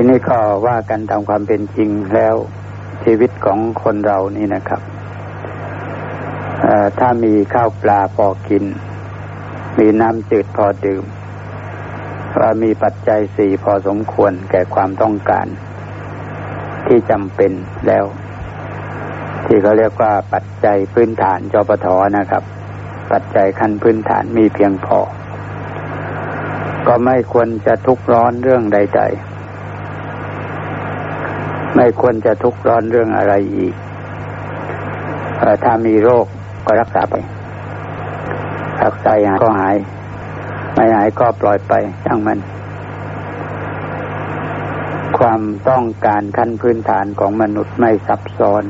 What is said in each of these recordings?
ทีนี้ก็ว่ากันตามความเป็นจริงแล้วชีวิตของคนเรานี่นะครับถ้ามีข้าวปลาพอกิน มีน้ำจืดพอดื่มว่ามีปัจจัยสี่พอสมควรแก่ความต้องการ ที่จำเป็นแล้ว ที่เขาเรียกว่าปัจจัยพื้นฐานจปทนะครับ ปัจจัยขั้นพื้นฐานมีเพียงพอ ก็ไม่ควรจะทุกข์ร้อนเรื่องใด ๆ ไม่ควรจะทุกข์ร้อนเรื่องอะไรอีกถ้ามีโรคก็รักษาไป รักษาหายก็หาย ไม่หายก็ปล่อยไปช่างมัน ความต้องการขั้นพื้นฐานของมนุษย์ไม่ซับซ้อน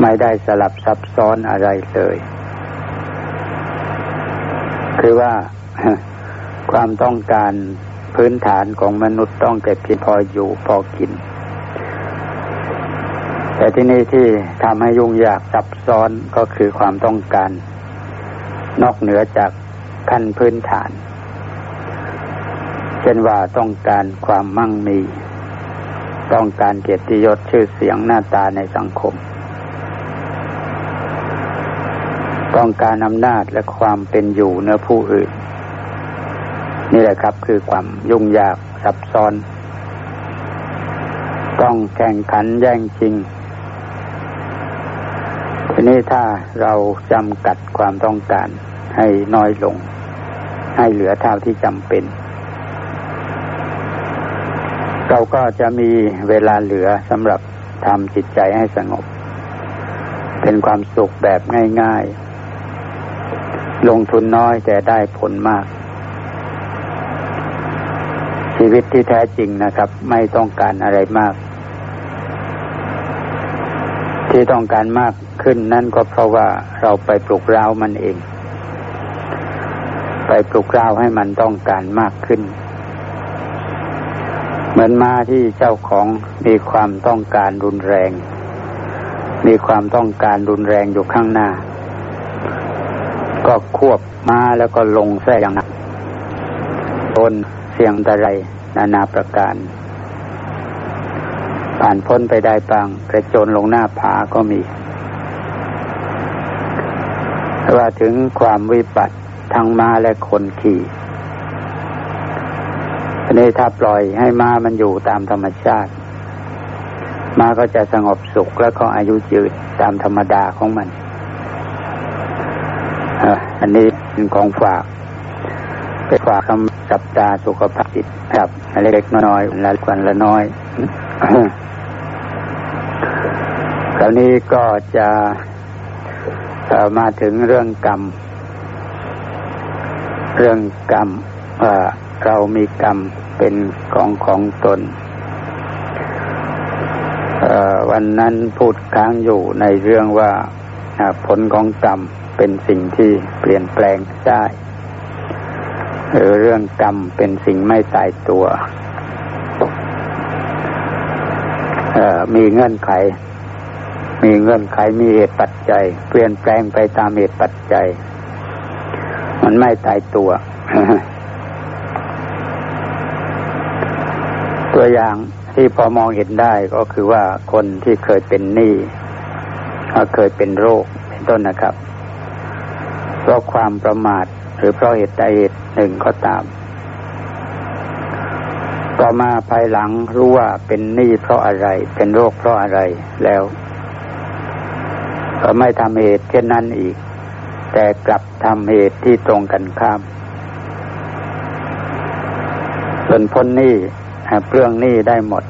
ไม่ได้สลับซับซ้อนอะไรเลย คือว่าความต้องการพื้นฐานของมนุษย์ต้องเก็บเพียงพออยู่พอกิน แต่ที่นี่ที่ทำให้ยุ่งยากซับซ้อนก็คือความต้องการ นอกเหนือจากขั้นพื้นฐาน เช่นว่าต้องการความมั่งมี ต้องการเกียรติยศชื่อเสียงหน้าตาในสังคม ต้องการอำนาจและความเป็นอยู่เนื้อผู้อื่น นี่แหละครับคือความยุ่งยากซับซ้อนต้องแข่งขันแย่งชิง นี้ถ้าเราจำกัดความต้องการให้น้อยลง ให้เหลือเท่าที่จำเป็น เราก็จะมีเวลาเหลือสำหรับทำจิตใจให้สงบ เป็นความสุขแบบง่าย ๆ ลงทุนน้อยแต่ได้ผลมาก ชีวิตที่แท้จริงนะครับ ไม่ต้องการอะไรมากที่ต้องการมาก ขึ้นนั่นก็เพราะว่าเราไปปลุกเร้ามันเอง ไปปลุกเร้าให้มันต้องการมากขึ้น เหมือนม้าที่เจ้าของมีความต้องการรุนแรง มีความต้องการรุนแรงอยู่ข้างหน้า ก็ควบม้าแล้วก็ลงแท้อย่างหนักโดนเสียงตะไรนานาประการผ่านพ้นไปได้บางกระโจนลงหน้าผาก็มี ว่าถึงความวิบัติทั้งม้าและคนขี่อันนี้ถ้าปล่อยให้ม้ามันอยู่ตามธรรมชาติ ม้าก็จะสงบสุขแล้วก็อายุยืนตามธรรมดาของมันอันนี้เป็นของฝากเป็นฝากคำสัปดาห์สุขภาพจิตครับเล็กน้อยละกวันละน้อยคราวนี้ก็จะ มาถึงเรื่องกรรม เรื่องกรรมว่าเรามีกรรมเป็นของของตน วันนั้นพูดค้างอยู่ในเรื่องว่าผลของกรรมเป็นสิ่งที่เปลี่ยนแปลงได้หรือเรื่องกรรมเป็นสิ่งไม่ตายตัวมีเงื่อนไข มีเงื่อนไขมีเหตุปัจจัย เปลี่ยนแปลงไปตามเหตุปัจจัย มันไม่ตายตัว ตัวอย่างที่พอมองเห็นได้ก็คือว่าคนที่เคยเป็นหนี้เคยเป็นโรคเป็นต้นนะครับ เพราะความประมาทหรือเพราะเหตุใดเหตุหนึ่งก็ตาม ต่อมาภายหลังรู้ว่าเป็นหนี้เพราะอะไร เป็นโรคเพราะอะไรแล้ว ก็ไม่ทำเหตุเช่นนั้นอีก แต่กลับทำเหตุที่ตรงกันข้ามส่วนพ้นหนี้เปลืองหนี้ได้หมด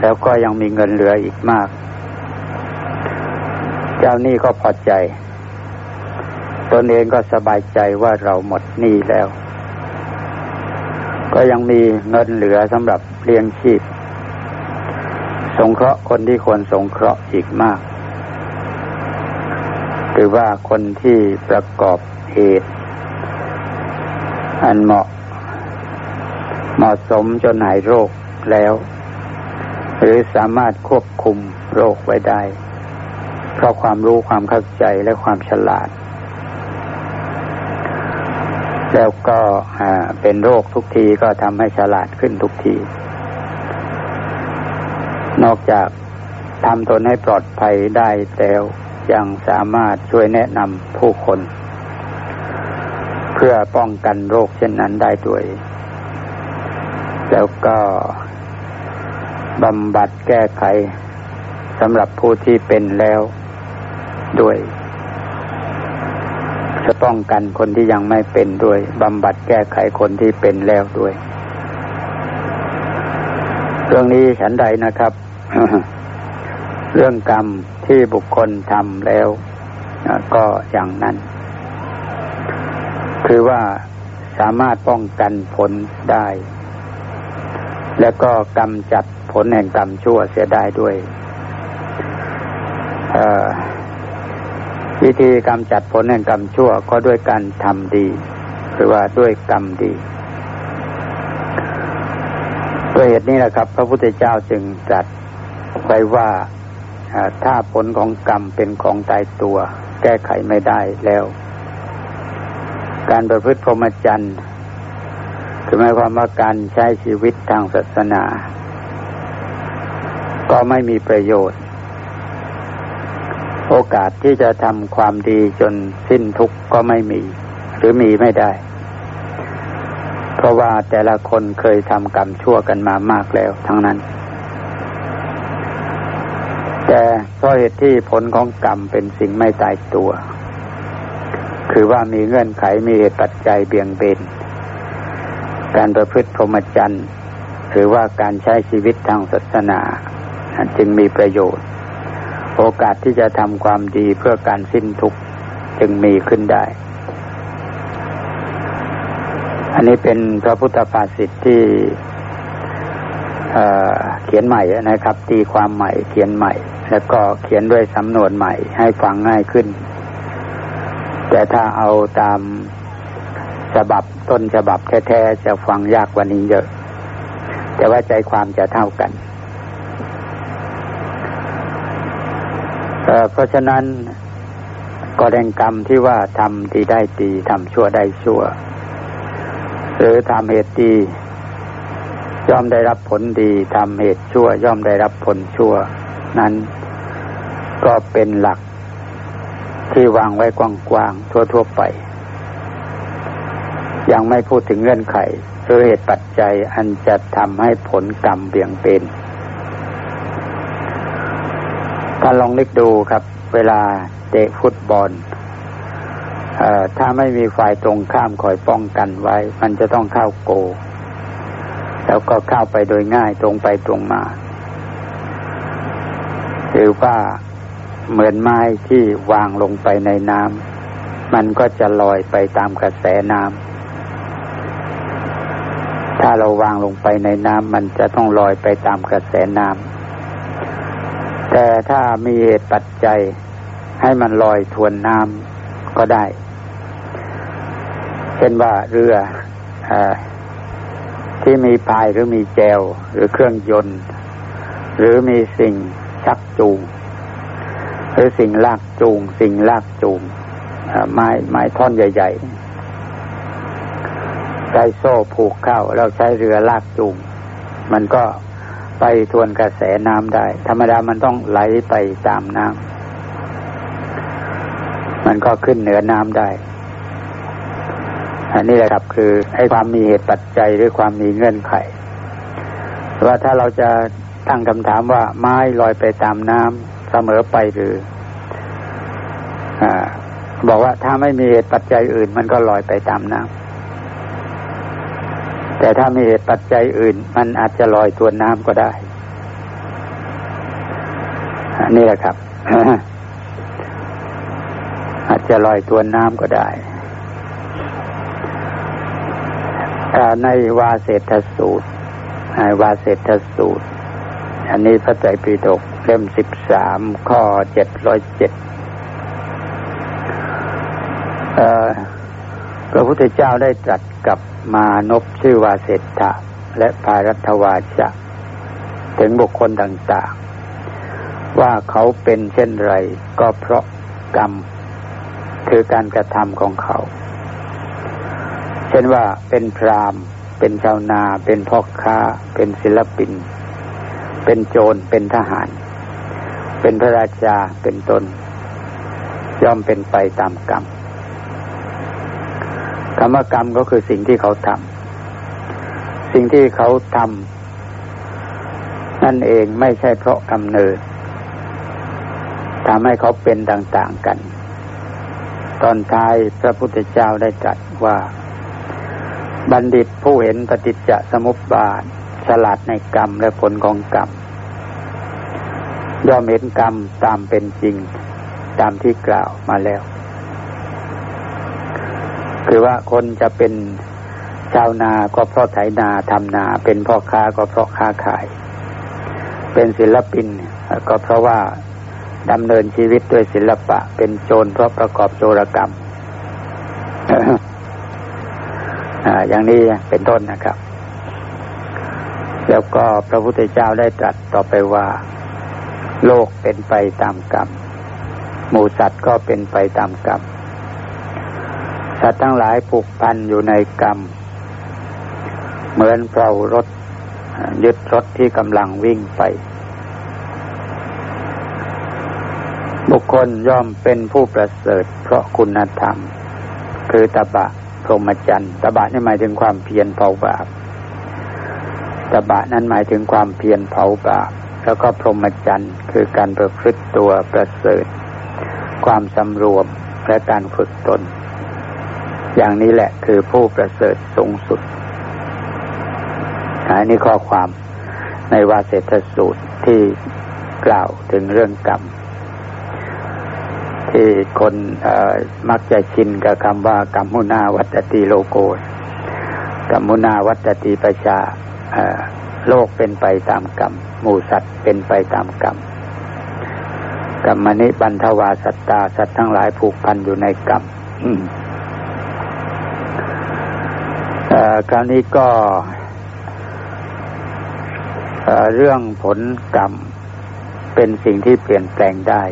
แล้วก็ยังมีเงินเหลืออีกมาก เจ้าหนี้ก็พอใจตนเองก็สบายใจว่าเราหมดหนี้แล้ว ก็ยังมีเงินเหลือสำหรับเลี้ยงชีพ สงเคราะห์คนที่ควรสงเคราะห์อีกมาก คือว่าคนที่ประกอบเหตุ อันเหมาะ เหมาะสมจนหายโรคแล้ว หรือสามารถควบคุมโรคไว้ได้ เพราะความรู้ความเข้าใจและความฉลาด แล้วก็เป็นโรคทุกทีก็ทำให้ฉลาดขึ้นทุกที นอกจากทำตนให้ปลอดภัยได้แล้ว ยังสามารถช่วยแนะนำผู้คน เพื่อป้องกันโรคเช่นนั้นได้ด้วย แล้วก็บำบัดแก้ไขสำหรับผู้ที่เป็นแล้วด้วย จะป้องกันคนที่ยังไม่เป็นด้วยบำบัดแก้ไขคนที่เป็นแล้วด้วย เรื่องนี้ฉันใดนะครับ เรื่องกรรมที่บุคคลทำแล้วก็อย่างนั้น คือว่าสามารถป้องกันผลได้ แล้วก็กำจัดผลแห่งกรรมชั่วเสียได้ด้วยวิธีกำจัดผลแห่งกรรมชั่วก็ด้วยการทำดีคือว่าด้วยกรรมดีด้วยเหตุนี้แหละครับ พระพุทธเจ้าจึงตรัสไว้ว่า ถ้าผลของกรรมเป็นของตายตัว แก้ไขไม่ได้แล้ว การประพฤติพรหมจรรย์คือหมายความว่าการใช้ชีวิตทางศาสนา ก็ไม่มีประโยชน์ โอกาสที่จะทำความดีจนสิ้นทุกข์ก็ไม่มี หรือมีไม่ได้ เพราะว่าแต่ละคนเคยทำกรรมชั่วกันมามากแล้วทั้งนั้น แต่เพราะเหตุที่ผลของกรรมเป็นสิ่งไม่ตายตัว คือว่ามีเงื่อนไขมีเหตุปัจจัยเบี่ยงเบน การประพฤติพรหมจรรย์หรือว่าการใช้ชีวิตทางศาสนาจึงมีประโยชน์ โอกาสที่จะทำความดีเพื่อการสิ้นทุกข์จึงมีขึ้นได้ อันนี้เป็นพระพุทธภาษิตที่ เขียนใหม่นะครับ ตีความใหม่เขียนใหม่ แล้วก็เขียนด้วยสำนวนใหม่ให้ฟังง่ายขึ้น แต่ถ้าเอาตามฉบับต้นฉบับแท้ๆจะฟังยากกว่านี้เยอะ แต่ว่าใจความจะเท่ากันเเพราะฉะนั้นก็แรงกรรมที่ว่าทำดีได้ดีทำชั่วได้ชั่ว หรือทำเหตุดี ย่อมได้รับผลดีทำเหตุชั่ว ย่อมได้รับผลชั่ว นั้นก็เป็นหลักที่วางไว้กว้างๆทั่วๆไป ยังไม่พูดถึงเงื่อนไขหรือเหตุปัจจัยอันจะทำให้ผลกรรมเบี่ยงเป็นถ้าลองนึกดูครับ เวลาเตะฟุตบอลถ้าไม่มีฝ่ายตรงข้ามคอยป้องกันไว้ มันจะต้องเข้าโก แล้วก็เข้าไปโดยง่ายตรงไปตรงมาหรือว่าเหมือนไม้ที่วางลงไปในน้ำมันก็จะลอยไปตามกระแสน้ำถ้าเราวางลงไปในน้ำมันจะต้องลอยไปตามกระแสน้ำแต่ถ้ามีเหตุปัจจัยให้มันลอยทวนน้ำก็ได้ เช่นว่าเรืออ ที่มีพายหรือมีแจวหรือเครื่องยนต์ หรือมีสิ่งชักจูง หรือสิ่งลากจูง สิ่งลากจูงไม้ไม้ท่อนใหญ่ๆใช้โซ่ผูกเข้าแล้วใช้เรือลากจูง มันก็ไปทวนกระแสน้ำได้ ธรรมดามันต้องไหลไปตามน้ำมันก็ขึ้นเหนือน้ำได้ อันนี้แหละครับคือให้ความมีเหตุปัจจัยหรือความมีเงื่อนไข ว่าถ้าเราจะตั้งคำถามว่าไม้ลอยไปตามน้ำเสมอไปหรืออบอกว่าถ้าไม่มีเหตุปัจจัยอื่น มันก็ลอยไปตามน้ำแต่ถ้ามีเหตุปัจจัยอื่น มันอาจจะลอยตัวน้ำก็ได้นี่แหละครับ อาจจะลอยตัวน้ำก็ได้ ในวาเศรษฐสูตรในวาเศรษฐสูตร อันนี้พระไตรปิฎกเล่มสิบสามข้อเจ็ดร้อยเจ็ดพระพุทธเจ้าได้ตรัสกับมานพชื่อวาเศรษฐะและภารัตวาชะถึงบุคคลต่างๆ ว่าเขาเป็นเช่นไรก็เพราะกรรม คือการกระทำของเขา เช่นว่าเป็นพรามเป็นชาวนา เป็นพ่อค้า เป็นศิลปิน เป็นโจรเป็นทหาร เป็นพระราชาเป็นตนย่อมเป็นไปตามกรรมคำว่ากรรมก็คือสิ่งที่เขาทำสิ่งที่เขาทำนั่นเองไม่ใช่เพราะกำเนิดทำให้เขาเป็นต่าง ๆกัน ตอนท้ายพระพุทธเจ้าได้ตรัสว่า บัณฑิตผู้เห็นปฏิจจสมุปบาท ฉลาดในกรรมและผลของกรรมย่อมเห็นกรรมตามเป็นจริง ตามที่กล่าวมาแล้ว คือว่าคนจะเป็นชาวนาก็เพราะไถนาทำนา เป็นพ่อค้าก็เพราะค้าขาย เป็นศิลปินก็เพราะว่าดำเนินชีวิตด้วยศิลปะ เป็นโจรเพราะประกอบโจรกรรม อย่างนี้เป็นต้นนะครับ แล้วก็พระพุทธเจ้าได้ตรัสต่อไปว่า โลกเป็นไปตามกรรมหมูสัตว์ก็เป็นไปตามกรรมสัตว์ทั้งหลายผูกพันอยู่ในกรรม เหมือนเปลารถยึดรถที่กำลังวิ่งไป บุคคลย่อมเป็นผู้ประเสริฐเพราะคุณธรรม คือตบะ พรหมจรรย์ตบะนี่หมายถึงความเพียรเผาบาปตบะนั้นหมายถึงความเพียรเผาบาปแล้วก็พรหมจรรย์คือการประพฤติตัวประเสริฐ ความสำรวมและการฝึกตน อย่างนี้แหละคือผู้ประเสริฐสูงสุดอันนี้ข้อความในวาเสตสูตรที่กล่าวถึงเรื่องกรรม ที่คนมักจะชินกับคำว่ากรรมุนาวัตติโลโกกรรมุนาวัตติประชาโลกเป็นไปตามกรรมหมูสัตว์เป็นไปตามกรรมกรรมนิบันทวาสัตตาสัตว์ทั้งหลายผูกพันอยู่ในกรรมคราวนี้ก็เรื่องผลกรรมเป็นสิ่งที่เปลี่ยนแปลงได้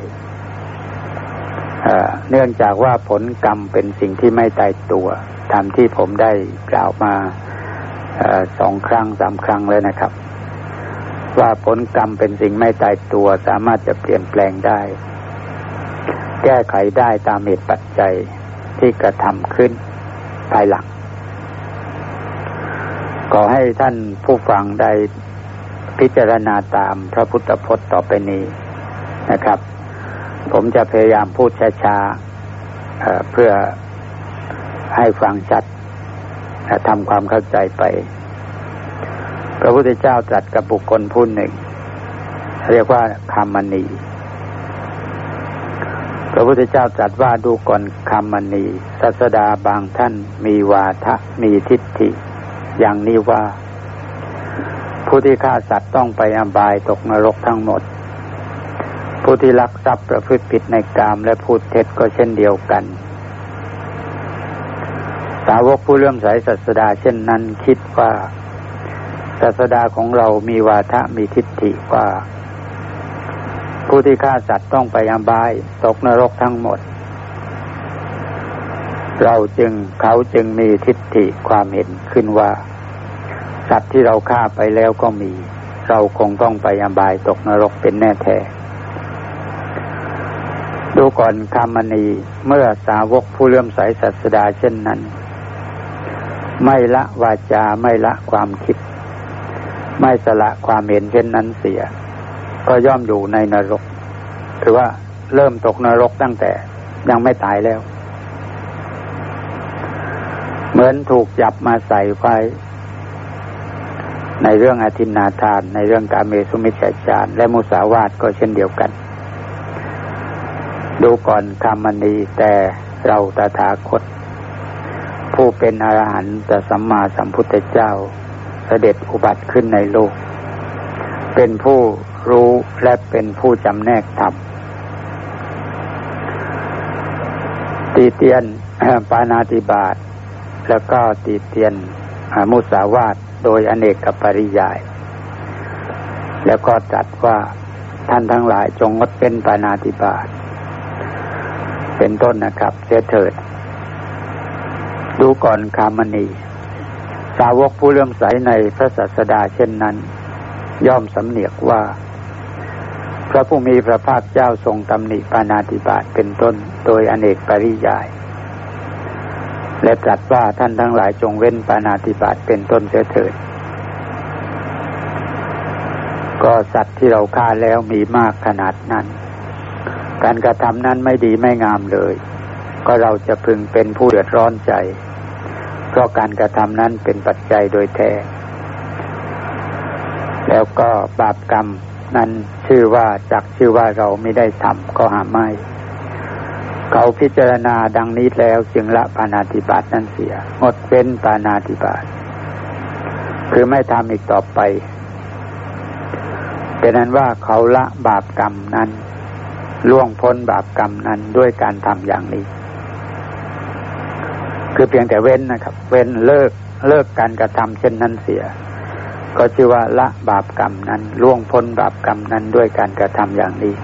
เนื่องจากว่าผลกรรมเป็นสิ่งที่ไม่ตายตัวตามที่ผมได้กล่าวมาสองครั้งสามครั้งแล้วนะครับ ว่าผลกรรมเป็นสิ่งไม่ตายตัวสามารถจะเปลี่ยนแปลงได้ แก้ไขได้ตามเหตุปัจจัยที่กระทำขึ้นภายหลังขอให้ท่านผู้ฟังได้พิจารณาตามพระพุทธพจน์ต่อไปนี้นะครับ ผมจะพยายามพูดช้าๆเพื่อให้ฟังชัดทำความเข้าใจไป พระพุทธเจ้าตรัสกับบุคคลผู้หนึ่ง เรียกว่าคามณีพระพุทธเจ้าตรัสว่าดูก่อนคามณีศาสดาบางท่านมีวาทะมีทิฏฐิ อย่างนี้ว่า ผู้ที่ฆ่าสัตว์ต้องไปอบายตกนรกทั้งหมด ผู้ที่ลักทรัพย์ประพฤติผิดในกามและพูดเท็จก็เช่นเดียวกัน สาวกผู้เลื่อมใสศาสดาเช่นนั้นคิดว่าศาสดาของเรามีวาทะมีทิฏฐิว่า ผู้ที่ฆ่าสัตว์ต้องไปอบาย ตกนรกทั้งหมด เราจึงเขาจึงมีทิฏฐิความเห็นขึ้นว่า สัตว์ที่เราฆ่าไปแล้วก็มี เราคงต้องไปอบายตกนรกเป็นแน่แท้ ดูก่อนคามณีเมื่อสาวกผู้เลื่อมใสศาสดาเช่นนั้น ไม่ละวาจาไม่ละความคิด ไม่สละความเห็นเช่นนั้นเสีย ก็ย่อมอยู่ในนรกคือว่าเริ่มตกนรกตั้งแต่ยังไม่ตายแล้ว เหมือนถูกจับมาใส่ไฟในเรื่องอธินาทาน ในเรื่องการเมสุมิจฉาจารและมุสาวาทก็เช่นเดียวกัน ดูก่อนคำมณีแต่เราตถาคต ผู้เป็นอรหันตสัมมาสัมพุทธเจ้า เสด็จอุบัติขึ้นในโลก เป็นผู้รู้และเป็นผู้จำแนกธรรมตีเตียนปานาติบาตแล้วก็ตีเตียนมุสาวาตโดยอเนกกับปริยาย แล้วก็จัดว่าท่านทั้งหลายจงงดเป็นปานาติบาต เป็นต้นนะครับเสียเถิด ดูก่อนคามณี สาวกผู้เลื่อมใสในพระศาสดาเช่นนั้น ย่อมสำเนียกว่า พระผู้มีพระภาคเจ้าทรงตำหนิปานาติบาตเป็นต้นโดยอเนกปริยาย และตรัสว่าท่านทั้งหลายจงเว้นปานาติบาตเป็นต้นเสียเถิดก็สัตว์ที่เราฆ่าแล้วมีมากขนาดนั้น การกระทำนั้นไม่ดีไม่งามเลย ก็เราจะพึงเป็นผู้เดือดร้อนใจ เพราะการกระทำนั้นเป็นปัจจัยโดยแท้ แล้วก็บาปกรรมนั้นชื่อว่าจักชื่อว่าเราไม่ได้ทำก็หาไม่ เขาพิจารณาดังนี้แล้วจึงละปานาติบาตนั้นเสีย งดเว้นปานาติบาตคือไม่ทำอีกต่อไปเป็นนั้นว่าเขาละบาปกรรมนั้น ล่วงพ้นบาปกรรมนั้นด้วยการทำอย่างนี้ คือเพียงแต่เว้นนะครับ เว้นเลิกเลิกการกระทำเช่นนั้นเสีย ก็ชื่อว่าละบาปกรรมนั้น ล่วงพ้นบาปกรรมนั้นด้วยการกระทำอย่างนี้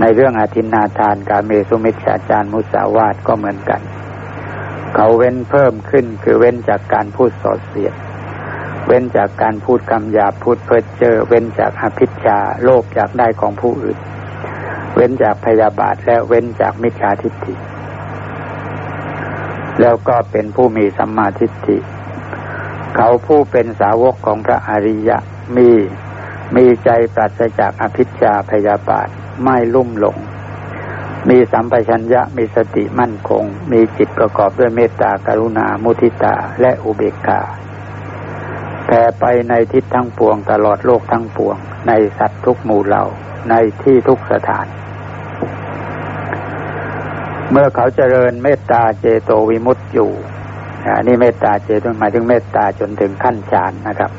ในเรื่องอาทินนาทานกาเมสุมิชฌาจารมุสาวาทก็เหมือนกัน เขาเว้นเพิ่มขึ้นคือเว้นจากการพูดส่อเสียดเว้นจากการพูดคำหยาพูดเพ้อเจ้อเว้นจากอภิชาโลภจากได้ของผู้อื่น เว้นจากพยาบาทและเว้นจากมิจฉาทิฏฐิ แล้วก็เป็นผู้มีสัมมาทิฏฐิ เขาผู้เป็นสาวกของพระอริยะมีมีใจปราศจากอภิชาพยาบาทไม่ลุ่มหลง มีสัมปชัญญะมีสติมั่นคง มีจิตประกอบด้วยเมตตากรุณามุทิตาและอุเบกขาแผ่ไปในทิศทั้งปวงตลอดโลกทั้งปวง ในสัตว์ทุกหมู่เหล่าในที่ทุกสถาน เมื่อเขาเจริญเมตตาเจโตวิมุตติอยู่อันนี้เมตตาเจตหมายถึงเมตตาจนถึงขั้นฌานนะครับ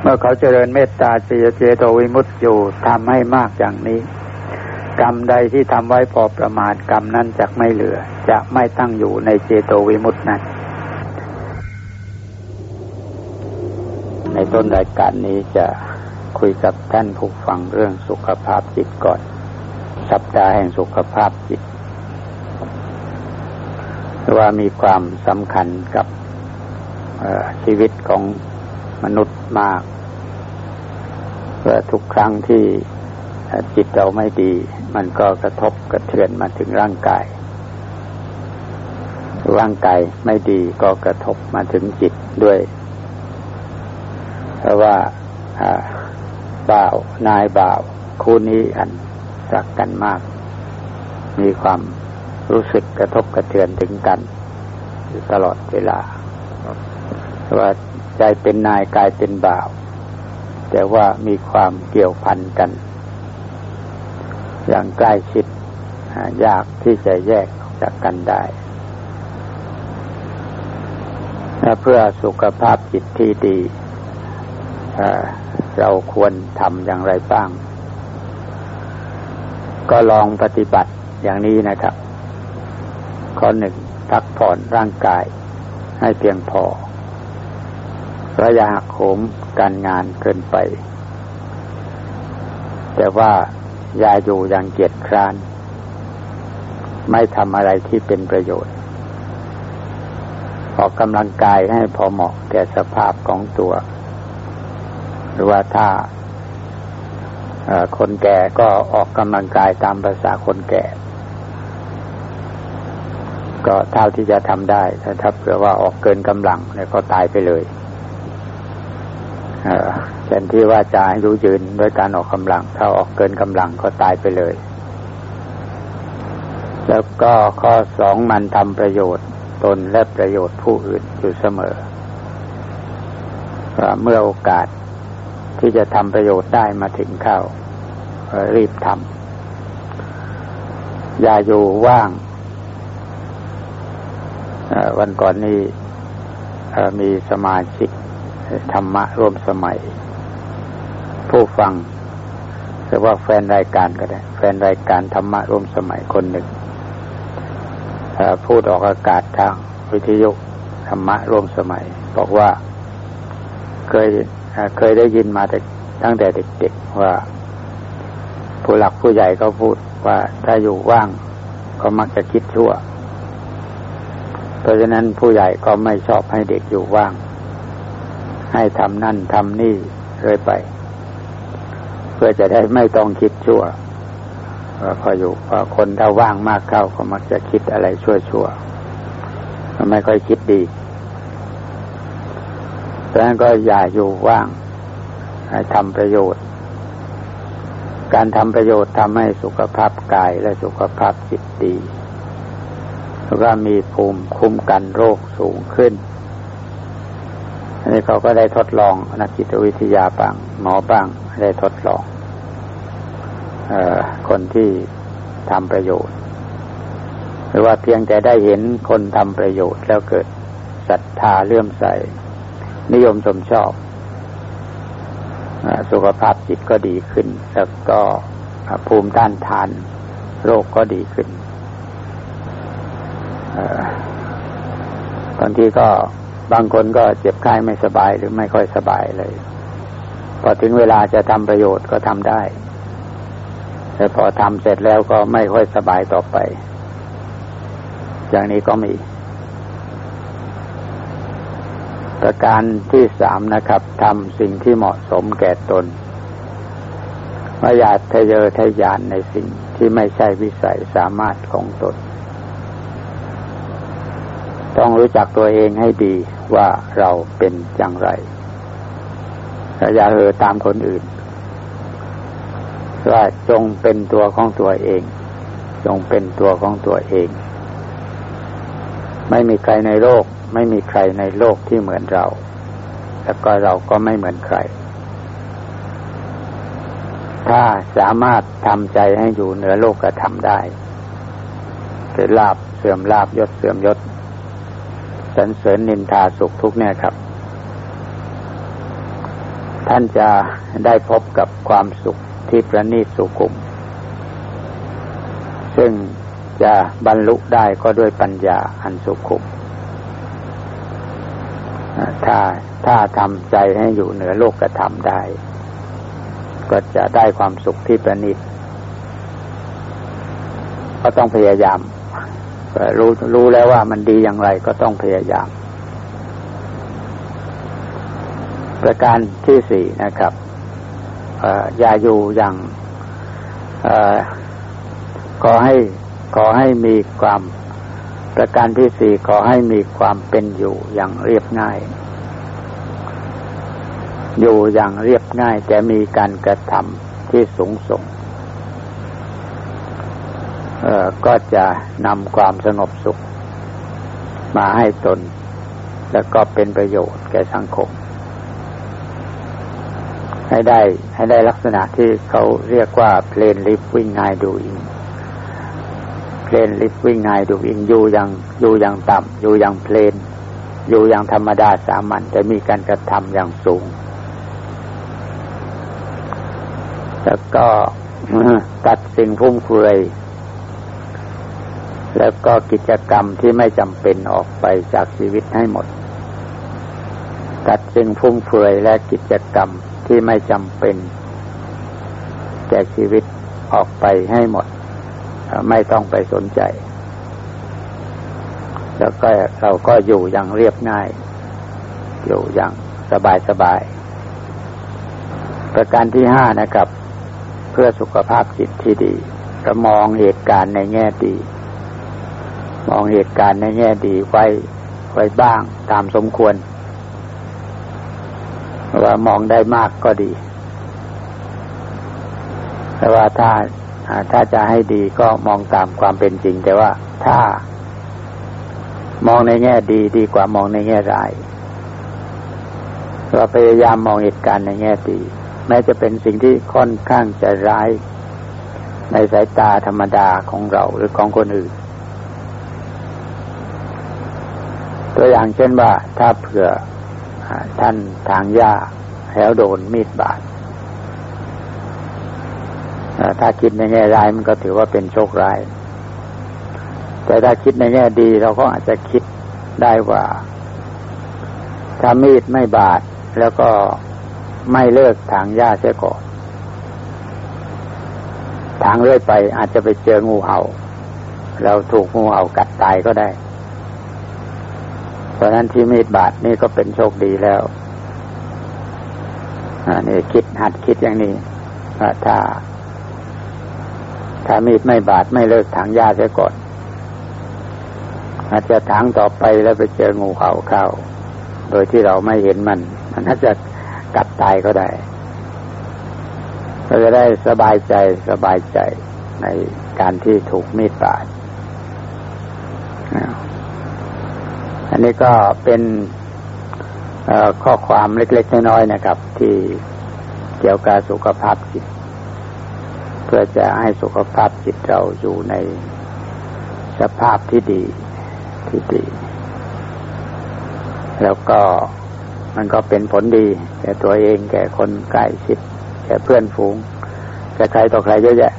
เมื่อเขาเจริญเมตตาเจเจโตวิมุตติอยู่ทำให้มากอย่างนี้ กรรมใดที่ทำไว้พอประมาณกรรมนั้นจะไม่เหลือ จะไม่ตั้งอยู่ในเจโตวิมุตตินั้น ในต้นรายการนี้จะคุยกับท่านผู้ฟังเรื่องสุขภาพจิตก่อน สัปดาห์แห่งสุขภาพจิต ว่ามีความสำคัญกับชีวิตของมนุษย์มากเพื่อทุกครั้งที่จิตเราไม่ดี มันก็กระทบกระเทือนมาถึงร่างกาย ร่างกายไม่ดีก็กระทบมาถึงจิตด้วย เพราะว่าบ่าวนายบ่าว คู่นี้อันรักกันมาก มีความ รู้สึกกระทบกระเทือนถึงกันอยู่ตลอดเวลา ว่าใจเป็นนายกายเป็นบ่าว แต่ว่ามีความเกี่ยวพันกัน อย่างใกล้ชิดยากที่จะแยกจากกันได้เพื่อสุขภาพจิตที่ดีเราควรทำอย่างไรบ้าง ก็ลองปฏิบัติอย่างนี้นะครับ ข้อหนึ่งพักผ่อนร่างกายให้เพียงพอระยะหักโหมการงานเกินไป แต่ว่าอย่าอยู่อย่างเกียจคร้าน ไม่ทำอะไรที่เป็นประโยชน์ ออกกำลังกายให้พอเหมาะแก่สภาพของตัว หรือว่าถ้าคนแก่ก็ออกกำลังกายตามภาษาคนแก่ ก็เท่าที่จะทำได้ถ้าเผื่อว่าออกเกินกำลังเนี่ยก็ตายไปเลยแทนที่ว่าจะอายุยืนด้วยการออกกำลัง ถ้าออกเกินกำลังก็ตายไปเลย แล้วก็ข้อสองมันทำประโยชน์ตนและประโยชน์ผู้อื่นอยู่เสมอเมื่อโอกาสที่จะทำประโยชน์ได้มาถึงเข้ารีบทำอย่าอยู่ว่าง วันก่อนนี้มีสมาชิกธรรมะร่วมสมัย ผู้ฟังหรือว่าแฟนรายการก็ได้ แฟนรายการธรรมะร่วมสมัยคนหนึ่งพูดออกอากาศทางวิทยุธรรมะร่วมสมัย บอกว่าเคยเคยได้ยินมาแต่ตั้งแต่เด็กๆว่า ผู้หลักผู้ใหญ่ก็พูดว่าถ้าอยู่ว่าง ก็มักจะคิดชั่ว ราะฉะนั้นผู้ใหญ่ก็ไม่ชอบให้เด็กอยู่ว่าง ให้ทำนั่นทำนี่เรื่อยไป เพื่อจะได้ไม่ต้องคิดชั่วพออยู่พอคนถ้าว่างมากเข้าก็มักจะคิดอะไรชั่วชั่วไม่ค่อยคิดดีดังนั้นก็อย่าอยู่ว่างให้ทำประโยชน์ การทำประโยชน์ทำให้สุขภาพกายและสุขภาพจิตดี ก็มีภูมิคุ้มกันโรคสูงขึ้น อันนี้เขาก็ได้ทดลองนักจิตวิทยาบางหมอบางได้ทดลองอคนที่ทำประโยชน์ หรือว่าเพียงแต่ได้เห็นคนทำประโยชน์ แล้วเกิดศรัทธาเลื่อมใส นิยมชมชอบสุขภาพจิตก็ดีขึ้น แล้วก็ภูมิต้านทาน โรคก็ดีขึ้น บางทีก็บางคนก็เจ็บไข้ไม่สบายหรือไม่ค่อยสบายเลย พอถึงเวลาจะทำประโยชน์ก็ทำได้ แต่พอทำเสร็จแล้วก็ไม่ค่อยสบายต่อไป อย่างนี้ก็มี ประการที่สามนะครับทำสิ่งที่เหมาะสมแก่ตนไม่อยากทะเยอทะยานในสิ่งที่ไม่ใช่วิสัยสามารถของตน ต้องรู้จักตัวเองให้ดีว่าเราเป็นอย่างไรอย่าเหอตามคนอื่นว่าจงเป็นตัวของตัวเอง จงเป็นตัวของตัวเอง ไม่มีใครในโลก ไม่มีใครในโลกที่เหมือนเรา แล้วก็เราก็ไม่เหมือนใคร ถ้าสามารถทำใจให้อยู่เหนือโลกก็ทำได้เป็นลาบเสื่อมลาบยศเสื่อมยศ สันเสริญนินทาสุขทุกเนี่ยครับ ท่านจะได้พบกับความสุขที่ประณีตสุขุม ซึ่งจะบรรลุได้ก็ด้วยปัญญาอันสุขุม ถ้าถ้าทำใจให้อยู่เหนือโลกกระทำได้ ก็จะได้ความสุขที่ประณีตก็ต้องพยายาม รู้รู้แล้วว่ามันดีอย่างไรก็ต้องพยายาม ประการที่สี่นะครับอย่าอยู่อย่างขอให้ขอให้มีความประการที่สี่ขอให้มีความเป็นอยู่อย่างเรียบง่าย อยู่อย่างเรียบง่ายแต่มีการกระทำที่สูงส่ง ก็จะนำความสงบสุข มาให้ตน แล้วก็เป็นประโยชน์แก่สังคม ให้ได้ให้ได้ลักษณะที่เขาเรียกว่า plain living i doing เพลนลิฟวิ่งไงดูอิงอยู่อย่างอยู่อย่างต่ำอยู่อย่างเพลนอยู่อย่างธรรมดาสามัญแต่มีการกระทำอย่างสูง แล้วก็ตัดสิ่งฟุ่มเฟือย แล้วก็กิจกรรมที่ไม่จำเป็นออกไปจากชีวิตให้หมด ตัดสิ่งฟุ่มเฟือยและกิจกรรมที่ไม่จำเป็นแก่ชีวิตออกไปให้หมด ไม่ต้องไปสนใจ แล้วก็เราก็อยู่อย่างเรียบง่าย อยู่อย่างสบายสบาย ประการที่ห้านะครับ เพื่อสุขภาพจิตที่ดีก็มองเหตุการณ์ในแง่ดี มองเหตุการณ์ในแง่ดีไว้ไว้บ้างตามสมควร ว่ามองได้มากก็ดี แต่ว่าถ้าถ้าจะให้ดีก็มองตามความเป็นจริง แต่ว่าถ้ามองในแง่ดีดีกว่ามองในแง่ร้ายเราพยายามมองเหตุการณ์ในแง่ดี แม้จะเป็นสิ่งที่ค่อนข้างจะร้ายในสายตาธรรมดาของเราหรือของคนอื่น ตัวอย่างเช่นว่าถ้าเผื่อท่านทางยาแล้วโดนมีดบาดถ้าคิดในแง่ร้ายมันก็ถือว่าเป็นโชคร้าย แต่ถ้าคิดในแง่ดีเราก็อาจจะคิดได้ว่า ถ้ามีดไม่บาดแล้วก็ไม่เลิกถางหญ้าเสียก่อนทางเรื่อยไปอาจจะไปเจองูเห่า เราถูกงูเห่ากัดตายก็ได้ เพราะนั้นที่มีดบาดนี่ก็เป็นโชคดีแล้วนี่คิดหัดคิดอย่างนี้ถ้า ถ้ามีดไม่บาดไม่เลิกถางหญ้าเสียก่อนอาจจะถางต่อไปแล้วไปเจองูเห่าเข้า โดยที่เราไม่เห็นมัน มันอาจจะกัดตายก็ได้เราจะได้สบายใจสบายใจในการที่ถูกมีดบาด อันนี้ก็เป็นข้อความเล็ก ๆ น้อยๆนะครับ ที่เกี่ยวกับสุขภาพจิต เพื่อจะให้สุขภาพจิตเราอยู่ในสภาพที่ดีที่ดี แล้วก็มันก็เป็นผลดี แก่ตัวเองแก่คนใกล้ชิดแก่เพื่อนฝูงแก่ใครต่อใครเยอะแยะ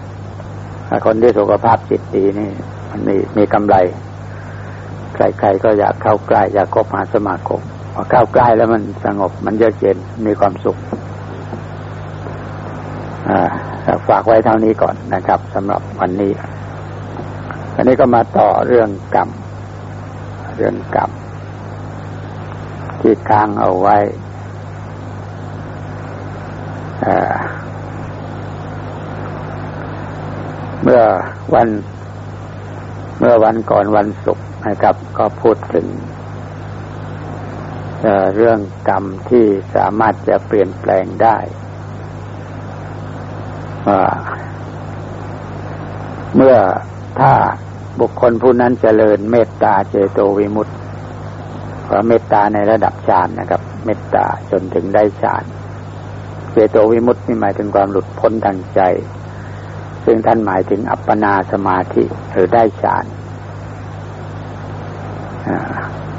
คนที่สุขภาพจิตดีนี่ มันมีมีกำไร ใครๆก็อยากเข้าใกล้อยากคบหาสมาคมพอเข้าใกล้แล้วมันสงบ มันเยือกเย็นมีความสุขฝากไว้เท่านี้ก่อนนะครับสำหรับวันนี้อันนี้ก็มาต่อเรื่องกรรม เรื่องกรรม ที่ค้างเอาไว้เมื่อวัน เมื่อวันก่อนวันศุกร์ นะครับ ก็พูดถึงเเรื่องกรรมที่สามารถจะเปลี่ยนแปลงได้เมื่อถ้าบุคคลผู้นั้นเจริญเมตตาเจโตวิมุตติเพราะเมตตาในระดับฌานนะครับ เมตตาจนถึงได้ฌานเจโตวิมุตตินี่หมายถึงความหลุดพ้นทางใจ ซึ่งท่านหมายถึงอัปปนาสมาธิหรือได้ฌาน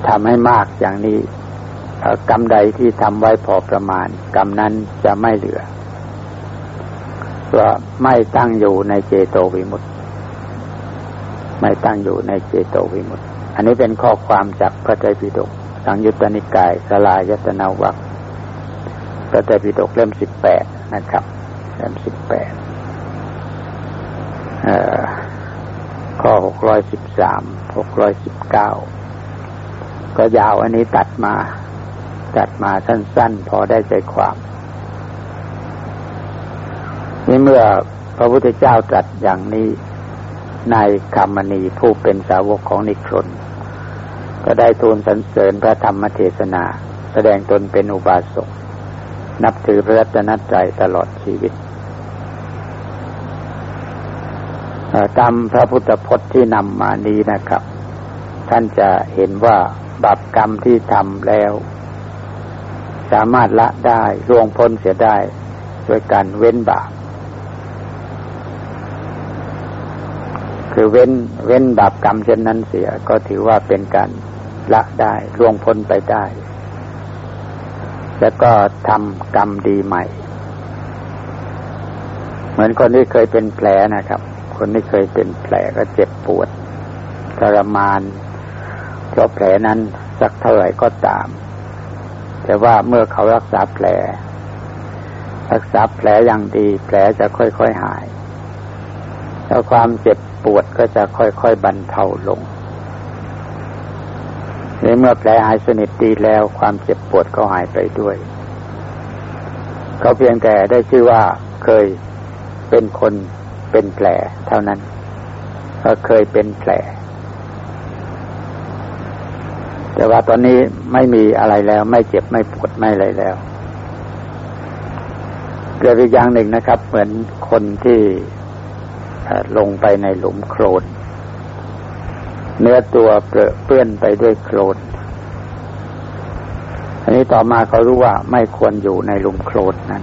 ทำให้มากอย่างนี้กรรมใดที่ทำไว้พอประมาณ กรรมนั้นจะไม่เหลือเพราะไม่ตั้งอยู่ในเจโตวิมุตติ ไม่ตั้งอยู่ในเจโตวิมุตติ อันนี้เป็นข้อความจากพระไตรปิฎกสังยุตตนิกายสลายตนาวัคพระไตรปิฎกเล่มสิบแปดนะครับเล่มสิบแปดข้อหกร้อยสิบสามหกร้อยสิบเก้า ก็ยาวอันนี้ตัดมา ตัดมาสั้น ๆ พอได้ใจความนี่เมื่อพระพุทธเจ้าตรัสอย่างนี้นายคำมณีผู้เป็นสาวกของนิครนก็ได้ทูลสรรเสริญพระธรรมเทศนา แสดงตนเป็นอุบาสกนับถือพระรัตนตรัยตลอดชีวิตตามพระพุทธพจน์ที่นำมานี้นะครับ ท่านจะเห็นว่า บาปกรรมที่ทำแล้ว สามารถละได้ร่วงพ้นเสียได้โดยการเว้นบาป คือเว้นเว้นบาปกรรมเช่นนั้นเสียก็ถือว่าเป็นการละได้ล่วงพ้นไปได้ แล้วก็ทำกรรมดีใหม่ เหมือนคนที่เคยเป็นแผลนะครับ คนที่เคยเป็นแผลก็เจ็บปวดทรมาน เพราะแผลนั้นสักเท่าไหร่ก็ตาม แต่ว่าเมื่อเขารักษาแผล รักษาแผลอย่างดี แผลจะค่อยๆหาย แล้วความเจ็บปวดก็จะค่อยๆบรรเทาลงในเมื่อแผลหายสนิทดีแล้ว ความเจ็บปวดก็หายไปด้วย เขาเพียงแต่ได้ชื่อว่าเคยเป็นคนเป็นแผลเท่านั้น ก็เคยเป็นแผล แต่ว่าตอนนี้ไม่มีอะไรแล้ว ไม่เจ็บไม่ปวดไม่อะไรแล้วเกิดอีกอย่างหนึ่งนะครับ เหมือนคนที่ลงไปในหลุมโคลน เนื้อตัวเปื้อนไปด้วยโคลน อันนี้ต่อมาเขารู้ว่าไม่ควรอยู่ในหลุมโคลนนั้น